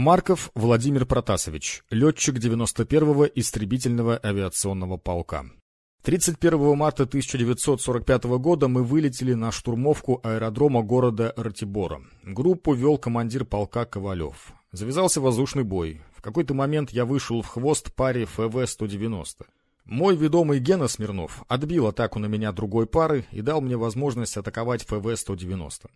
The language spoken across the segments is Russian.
Марков Владимир Протасович, летчик 91-го истребительного авиационного полка. 31 марта 1945 года мы вылетели на штурмовку аэродрома города Ратибора. Группу вел командир полка Ковалев. Завязался воздушный бой. В какой-то момент я вышел в хвост паре ФВ-190. Мой ведомый Гена Смирнов отбил атаку на меня другой пары и дал мне возможность атаковать ФВ-190.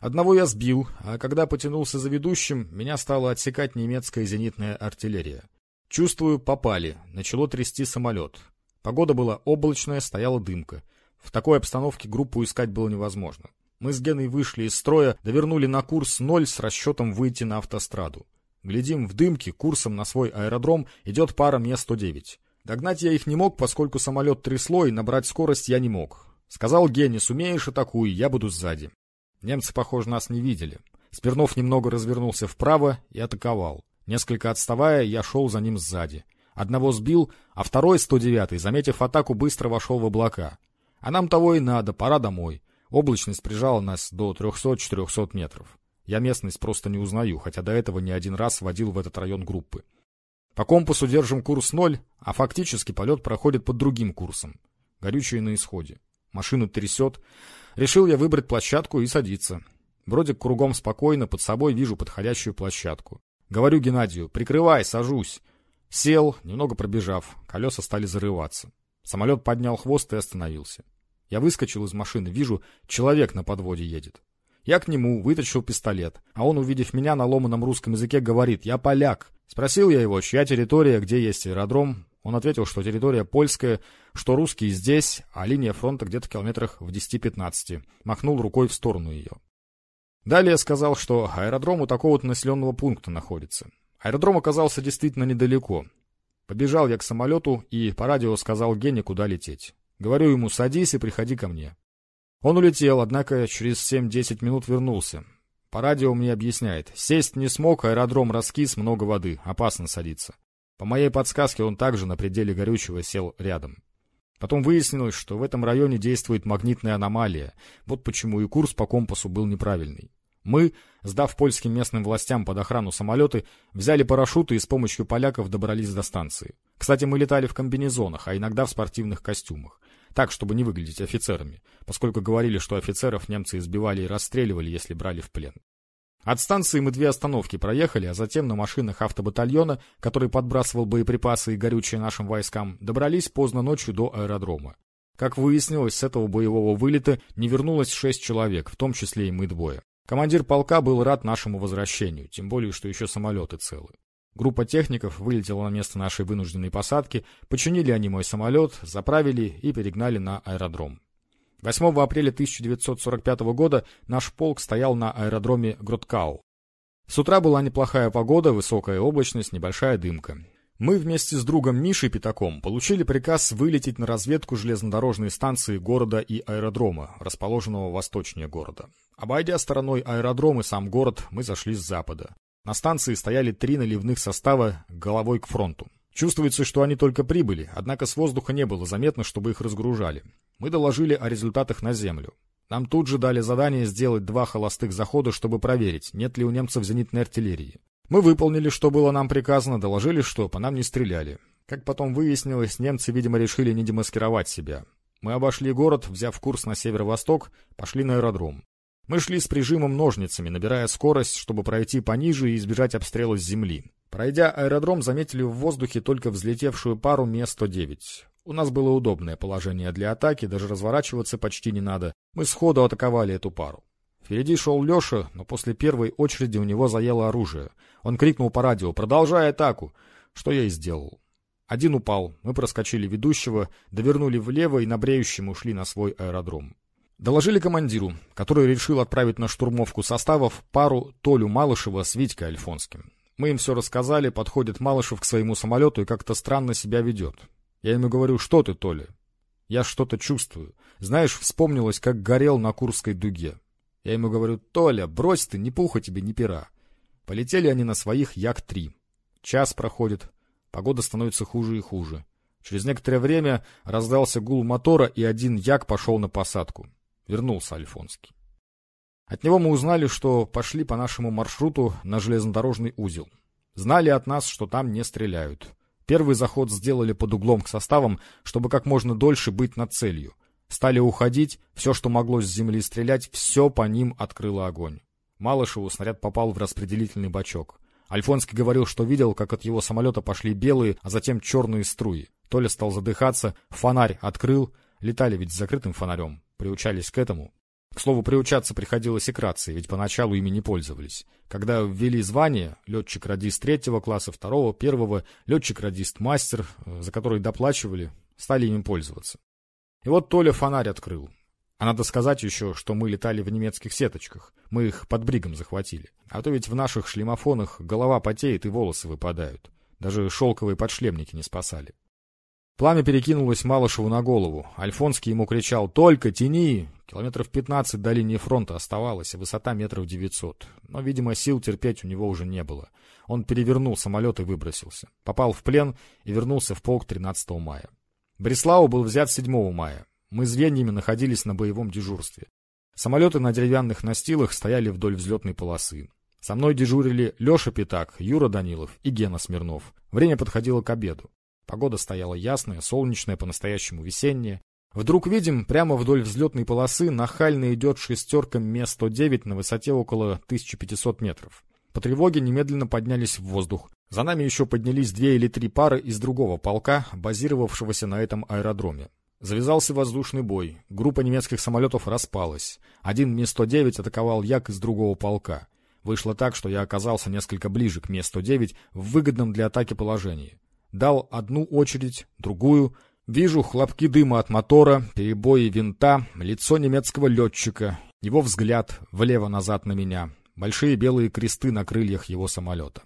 Одного я сбил, а когда потянулся за ведущим, меня стала отсекать немецкая зенитная артиллерия. Чувствую, попали. Начало трясти самолет. Погода была облачная, стояла дымка. В такой обстановке группу искать было невозможно. Мы с Геной вышли из строя, довернули на курс ноль с расчетом выйти на автостраду. Глядим, в дымке, курсом на свой аэродром идет пара Ме-109. Догнать я их не мог, поскольку самолет трясло, и набрать скорость я не мог. Сказал Гене, сумеешь, атакуй, я буду сзади. Немцы, похоже, нас не видели. Смирнов немного развернулся вправо и атаковал. Несколько отставая, я шел за ним сзади. Одного сбил, а второй, 109-й, заметив атаку, быстро вошел в облака. А нам того и надо, пора домой. Облачность прижала нас до 300-400 метров. Я местность просто не узнаю, хотя до этого не один раз водил в этот район группы. По компасу держим курс ноль, а фактически полет проходит под другим курсом. Горючее на исходе. Машину трясет. Решил я выбрать площадку и садиться. Вроде кругом спокойно, под собой вижу подходящую площадку. Говорю Геннадию, прикрывай, сажусь. Сел, немного пробежав, колеса стали зарываться. Самолет поднял хвост и остановился. Я выскочил из машины, вижу, человек на подводе едет. Я к нему вытащил пистолет, а он, увидев меня на ломаном русском языке, говорит «Я поляк». Спросил я его, чья территория, где есть аэродром. Он ответил, что территория польская, что русские здесь, а линия фронта где-то в километрах в 10-15. Махнул рукой в сторону ее. Далее сказал, что аэродром у такого-то населенного пункта находится. Аэродром оказался действительно недалеко. Побежал я к самолету и по радио сказал Гене, куда лететь. Говорю ему, садись и приходи ко мне. Он улетел, однако через 7-10 минут вернулся. По радио мне объясняет, сесть не смог, аэродром раскис, много воды, опасно садиться. По моей подсказке он также на пределе горючего сел рядом. Потом выяснилось, что в этом районе действует магнитная аномалия, вот почему и курс по компасу был неправильный. Мы, сдав польским местным властям под охрану самолеты, взяли парашюты и с помощью поляков добрались до станции. Кстати, мы летали в комбинезонах, а иногда в спортивных костюмах. Так, чтобы не выглядеть офицерами, поскольку говорили, что офицеров немцы избивали и расстреливали, если брали в плен. От станции мы две остановки проехали, а затем на машинах автобатальона, который подбрасывал боеприпасы и горючее нашим войскам, добрались поздно ночью до аэродрома. Как выяснилось, с этого боевого вылета не вернулось шесть человек, в том числе и мы двое. Командир полка был рад нашему возвращению, тем более, что еще самолеты целы. Группа техников вылетела на место нашей вынужденной посадки, починили они мой самолет, заправили и перегнали на аэродром. 8 апреля 1945 года наш полк стоял на аэродроме Гроткау. С утра была неплохая погода, высокая облачность, небольшая дымка. Мы вместе с другом Мишей Пятаком получили приказ вылететь на разведку железнодорожной станции города и аэродрома, расположенного восточнее города. Обойдя стороной аэродром и сам город, мы зашли с запада. На станции стояли три наливных состава головой к фронту. Чувствуется, что они только прибыли, однако с воздуха не было заметно, чтобы их разгружали. Мы доложили о результатах на землю. Нам тут же дали задание сделать два холостых захода, чтобы проверить, нет ли у немцев зенитной артиллерии. Мы выполнили, что было нам приказано, доложили, что по нам не стреляли. Как потом выяснилось, немцы, видимо, решили не демаскировать себя. Мы обошли город, взяв курс на северо-восток, пошли на аэродром. Мы шли с прижимом ножницами, набирая скорость, чтобы пройти пониже и избежать обстрела с земли. Пройдя аэродром, заметили в воздухе только взлетевшую пару Ме-109. У нас было удобное положение для атаки, даже разворачиваться почти не надо. Мы сходу атаковали эту пару. Впереди шел Леша, но после первой очереди у него заело оружие. Он крикнул по радио «Продолжай атаку!» Что я и сделал. Один упал, мы проскочили ведущего, довернули влево и на бреющем ушли на свой аэродром. Доложили командиру, который решил отправить на штурмовку составов пару Толю Малышева с Витькой Альфонским. Мы им все рассказали, подходит Малышев к своему самолету и как-то странно себя ведет. Я ему говорю, что ты, Толя? Я что-то чувствую. Знаешь, вспомнилось, как горел на Курской дуге. Я ему говорю, Толя, брось ты, ни пуха тебе, ни пера. Полетели они на своих Як-3. Час проходит, погода становится хуже и хуже. Через некоторое время раздался гул мотора, и один Як пошел на посадку. Вернулся Альфонский. От него мы узнали, что пошли по нашему маршруту на железнодорожный узел. Знали от нас, что там не стреляют. Первый заход сделали под углом к составам, чтобы как можно дольше быть над целью. Стали уходить, все, что могло с земли стрелять, все по ним открыло огонь. Малышеву снаряд попал в распределительный бачок. Альфонский говорил, что видел, как от его самолета пошли белые, а затем черные струи. Толя стал задыхаться, фонарь открыл. Летали ведь с закрытым фонарем, приучались к этому. К слову, приучаться приходилось и к рации, ведь поначалу ими не пользовались. Когда ввели звание, летчик-радист третьего класса, второго, первого, летчик-радист-мастер, э, за который доплачивали, стали ими пользоваться. И вот Толя фонарь открыл. А надо сказать еще, что мы летали в немецких сеточках. Мы их под бригом захватили. А то ведь в наших шлемофонах голова потеет и волосы выпадают. Даже шелковые подшлемники не спасали. Пламя перекинулось Малышеву на голову. Альфонский ему кричал «Только тяни!» Километров пятнадцать до линии фронта оставалось, а высота метров девятьсот. Но, видимо, сил терпеть у него уже не было. Он перевернул самолет и выбросился. Попал в плен и вернулся в полк 13 мая. Бреслау был взят 7 мая. Мы звеньями находились на боевом дежурстве. Самолеты на деревянных настилах стояли вдоль взлетной полосы. Со мной дежурили Леша Пятак, Юра Данилов и Гена Смирнов. Время подходило к обеду. Погода стояла ясная, солнечная, по-настоящему весенняя. Вдруг видим, прямо вдоль взлетной полосы нахально идет шестерка Ме-109 на высоте около 1500 метров. По тревоге немедленно поднялись в воздух. За нами еще поднялись две или три пары из другого полка, базировавшегося на этом аэродроме. Завязался воздушный бой. Группа немецких самолетов распалась. Один Ми-109 атаковал Як из другого полка. Вышло так, что я оказался несколько ближе к Ми-109 в выгодном для атаки положении. Дал одну очередь, другую. Вижу хлопки дыма от мотора, перебои винта, лицо немецкого летчика, его взгляд влево-назад на меня, большие белые кресты на крыльях его самолета.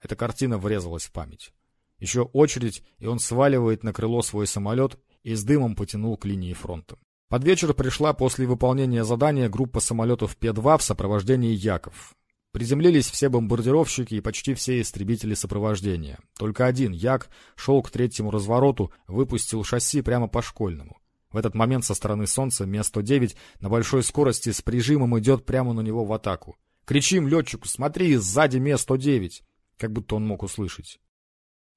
Эта картина врезалась в память. Еще очередь, и он сваливает на крыло свой самолет и с дымом потянул к линии фронта. Под вечер пришла после выполнения задания группа самолетов П-2 в сопровождении Яков. Приземлились все бомбардировщики и почти все истребители сопровождения. Только один, Як, шел к третьему развороту, выпустил шасси прямо по школьному. В этот момент со стороны солнца Ме-109 на большой скорости с прижимом идет прямо на него в атаку. Кричим летчику «Смотри, сзади Ме-109!» Как будто он мог услышать.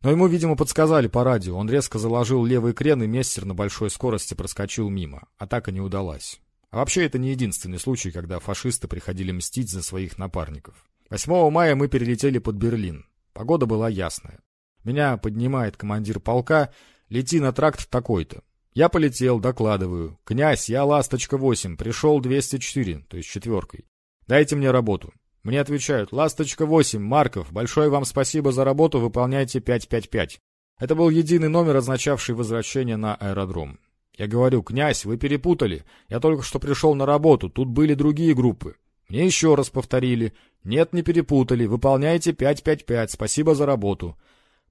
Но ему, видимо, подсказали по радио. Он резко заложил левый крен, и Мессер на большой скорости проскочил мимо. Атака не удалась. А вообще, это не единственный случай, когда фашисты приходили мстить за своих напарников. 8 мая мы перелетели под Берлин. Погода была ясная. Меня поднимает командир полка, лети на тракт такой-то. Я полетел, докладываю. «Князь, я Ласточка-8, пришел 204, то есть четверкой. Дайте мне работу». Мне отвечают, «Ласточка-8, Марков, большое вам спасибо за работу, выполняйте 555». Это был единый номер, означавший возвращение на аэродром. Я говорю, «Князь, вы перепутали. Я только что пришел на работу, тут были другие группы». Мне еще раз повторили, «Нет, не перепутали, выполняйте 555, спасибо за работу».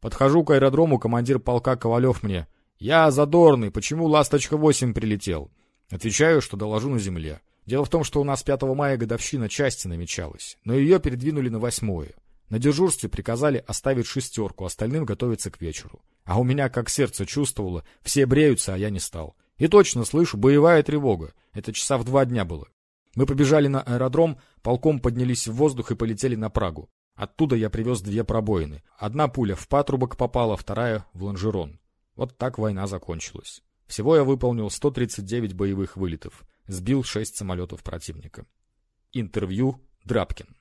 Подхожу к аэродрому, командир полка Ковалев мне, «Я задорный, почему «Ласточка-8» прилетел?» Отвечаю, что доложу на земле. Дело в том, что у нас 5 мая годовщина части намечалась, но ее передвинули на 8 На дежурстве приказали оставить шестерку, остальным готовиться к вечеру. А у меня, как сердце чувствовало, все бреются, а я не стал. И точно слышу, боевая тревога. Это часа в два дня было. Мы побежали на аэродром, полком поднялись в воздух и полетели на Прагу. Оттуда я привез две пробоины. Одна пуля в патрубок попала, вторая в лонжерон. Вот так война закончилась. Всего я выполнил 139 боевых вылетов сбил шесть самолетов противника. Интервью Драбкин